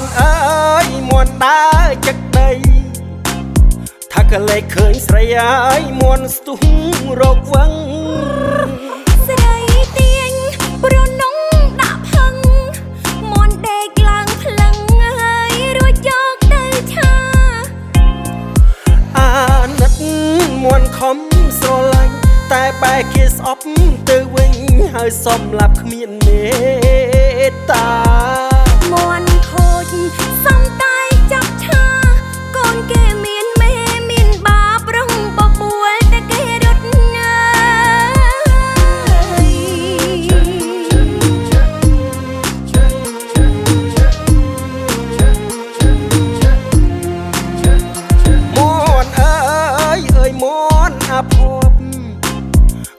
ន់អើយមន់ដើរចិត្តដីថាកលេឃើញស្រីអើយមន់ស្ទុះរកវឹងស្រីទៀងប្រនងដាក់ផឹងមន់ដេកឡើងផ្លឹងហើយរួចយកទៅឆាអាណិតមន់ខំស្រឡាញ់តែបែរគេស្អប់ទៅវិញហើយសំឡាប់គ្មានមេត្តាមន់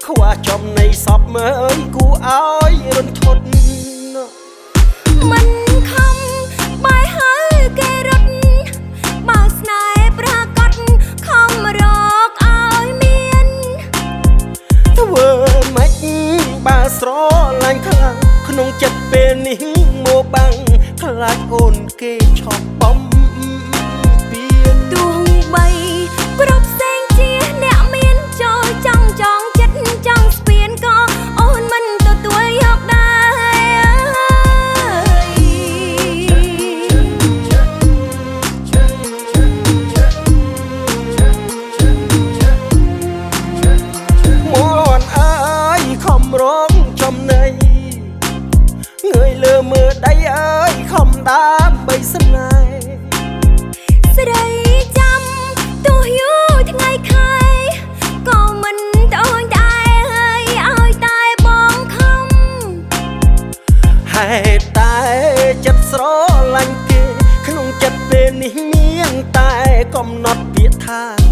ខ្វះចំណៃសពមើយគូឲ្យរន្ធត់មិនខំបាយហើយគេរត់បើស្នេហ៍ប្រកបខំរកឲ្យមានធ្វើម៉េចបើស្រឡាញ់ខ្លាំងក្នុងចិត្តពេលនេះមកបាំងខ្លាចអូនគេឆក់បំពៀនទោះបីគ្រប់ ដើម្បីស្នេហ៍ស្រីចាំទោះយូរថ្ងៃខែក៏មិនត្អូញត្អែហើយឲ្យតែបងខំហេតុតែចិត្តស្រឡាញ់គេក្នុងចិត្តពេលនេះមានតែកំណត់ពាក្យថា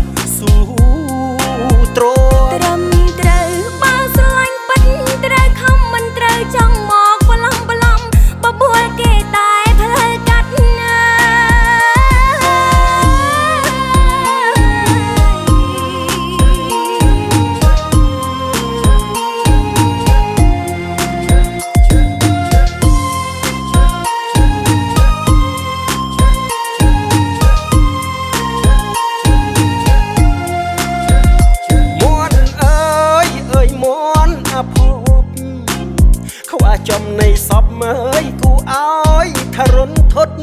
ចំណៃសពមើយគូឲ្យថារុនធត់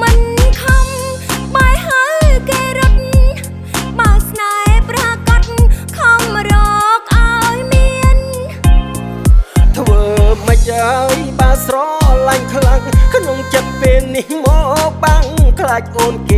មិនខំបាយហើយគេរត់បើស្នេហ៍ប្រកបខំរកឲ្យមានធ្វើមិនអើយបើស្រឡាញ់ខ្លាំងក្នុងចិត្តពេលនេះមកបាំងខ្លាចអូនគេ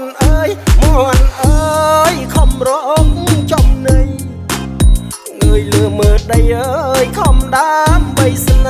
ន់អើយមន់អើយខំរកចំណៃងើយលើមើលដីអើយខំដើម្បីស្នេ